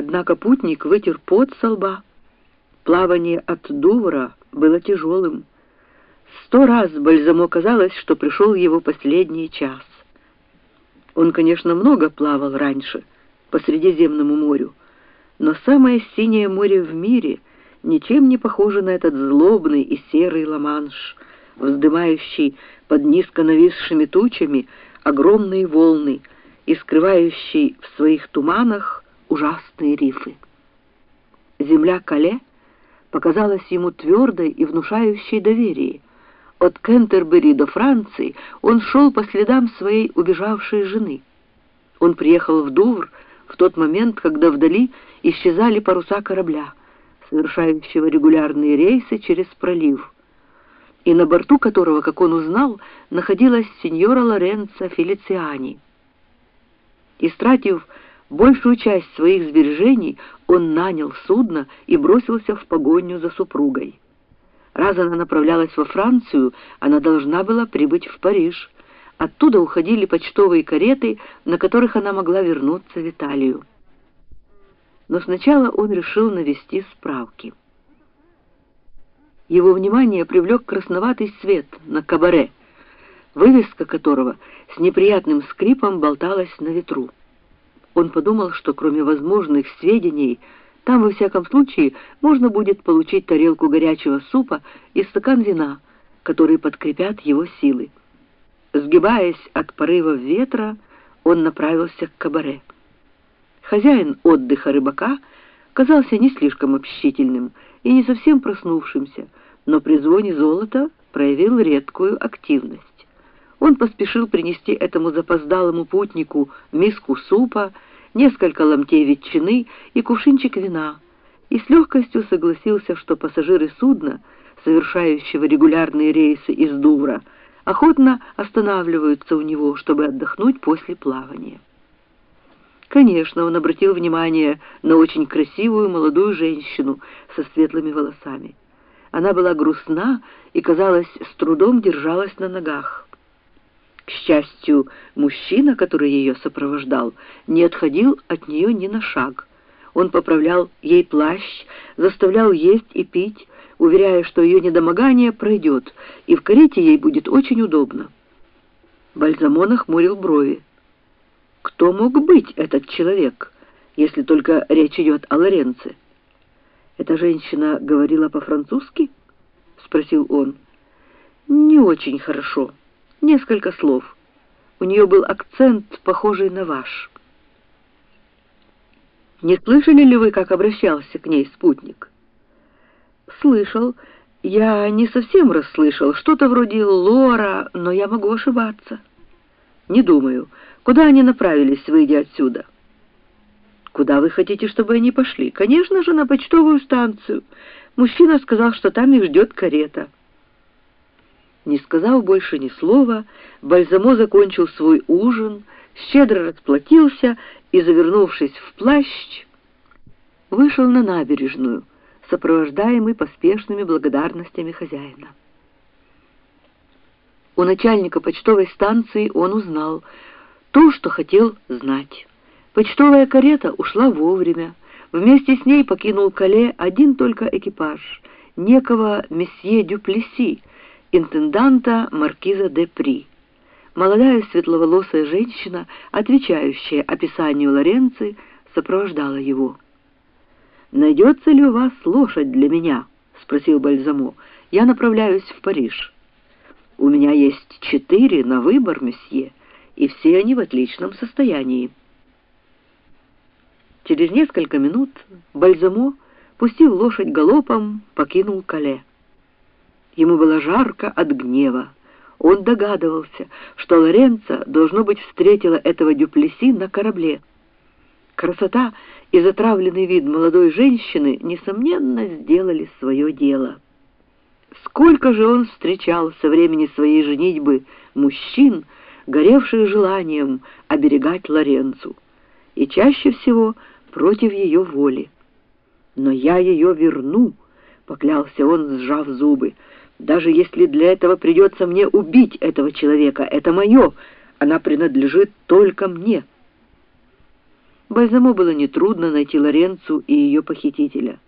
Однако путник вытер пот со лба. Плавание от Дувра было тяжелым. Сто раз Бальзамо казалось, что пришел его последний час. Он, конечно, много плавал раньше по Средиземному морю, но самое синее море в мире ничем не похоже на этот злобный и серый ла-манш, вздымающий под низко нависшими тучами огромные волны и скрывающий в своих туманах ужасные рифы. Земля Кале показалась ему твердой и внушающей доверие. От Кентербери до Франции он шел по следам своей убежавшей жены. Он приехал в Дувр в тот момент, когда вдали исчезали паруса корабля, совершающего регулярные рейсы через пролив, и на борту которого, как он узнал, находилась сеньора Лоренцо Фелициани. Истратив большую часть своих сбережений, он нанял судно и бросился в погоню за супругой. Раз она направлялась во Францию, она должна была прибыть в Париж. Оттуда уходили почтовые кареты, на которых она могла вернуться в Италию. Но сначала он решил навести справки. Его внимание привлек красноватый свет на кабаре, вывеска которого с неприятным скрипом болталась на ветру. Он подумал, что кроме возможных сведений, там, во всяком случае, можно будет получить тарелку горячего супа и стакан вина, которые подкрепят его силы. Сгибаясь от порывов ветра, он направился к кабаре. Хозяин отдыха рыбака казался не слишком общительным и не совсем проснувшимся, но при звоне золота проявил редкую активность. Он поспешил принести этому запоздалому путнику миску супа, несколько ломтей ветчины и кувшинчик вина, и с легкостью согласился, что пассажиры судна, совершающего регулярные рейсы из Дувра, охотно останавливаются у него, чтобы отдохнуть после плавания. Конечно, он обратил внимание на очень красивую молодую женщину со светлыми волосами. Она была грустна и, казалось, с трудом держалась на ногах. К счастью, мужчина, который ее сопровождал, не отходил от нее ни на шаг. Он поправлял ей плащ, заставлял есть и пить, уверяя, что ее недомогание пройдет, и в карете ей будет очень удобно. Бальзамон охмурил брови. Кто мог быть этот человек, если только речь идет о Лоренце? «Эта женщина говорила по-французски?» — спросил он. «Не очень хорошо» несколько слов. У нее был акцент, похожий на ваш. Не слышали ли вы, как обращался к ней спутник? Слышал. Я не совсем расслышал. Что-то вроде Лора, но я могу ошибаться. Не думаю. Куда они направились, выйдя отсюда? Куда вы хотите, чтобы они пошли? Конечно же, на почтовую станцию. Мужчина сказал, что там их ждет карета. Не сказав больше ни слова, Бальзамо закончил свой ужин, щедро расплатился и, завернувшись в плащ, вышел на набережную, сопровождаемый поспешными благодарностями хозяина. У начальника почтовой станции он узнал то, что хотел знать. Почтовая карета ушла вовремя. Вместе с ней покинул Кале один только экипаж, некого месье Дюплеси, интенданта маркиза де При. Молодая светловолосая женщина, отвечающая описанию Лоренци, сопровождала его. «Найдется ли у вас лошадь для меня?» — спросил Бальзамо. «Я направляюсь в Париж». «У меня есть четыре на выбор, месье, и все они в отличном состоянии». Через несколько минут Бальзамо, пустив лошадь галопом, покинул Кале. Ему было жарко от гнева. Он догадывался, что Лоренцо, должно быть, встретила этого Дюплеси на корабле. Красота и затравленный вид молодой женщины, несомненно, сделали свое дело. Сколько же он встречал со времени своей женитьбы мужчин, горевших желанием оберегать Лоренцу, и чаще всего против ее воли. «Но я ее верну», — поклялся он, сжав зубы, — даже если для этого придется мне убить этого человека, это мое, она принадлежит только мне». Бальзамо было нетрудно найти Лоренцу и ее похитителя.